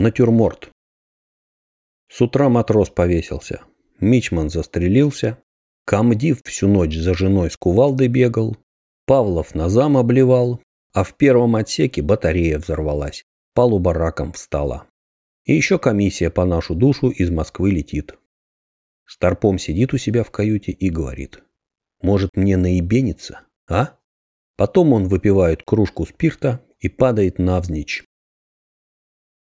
Натюрморт. С утра матрос повесился. Мичман застрелился. Камдив всю ночь за женой с кувалдой бегал. Павлов на зам обливал. А в первом отсеке батарея взорвалась. Палуба раком встала. И еще комиссия по нашу душу из Москвы летит. Старпом сидит у себя в каюте и говорит. Может мне наебениться, а? Потом он выпивает кружку спирта и падает навзничь.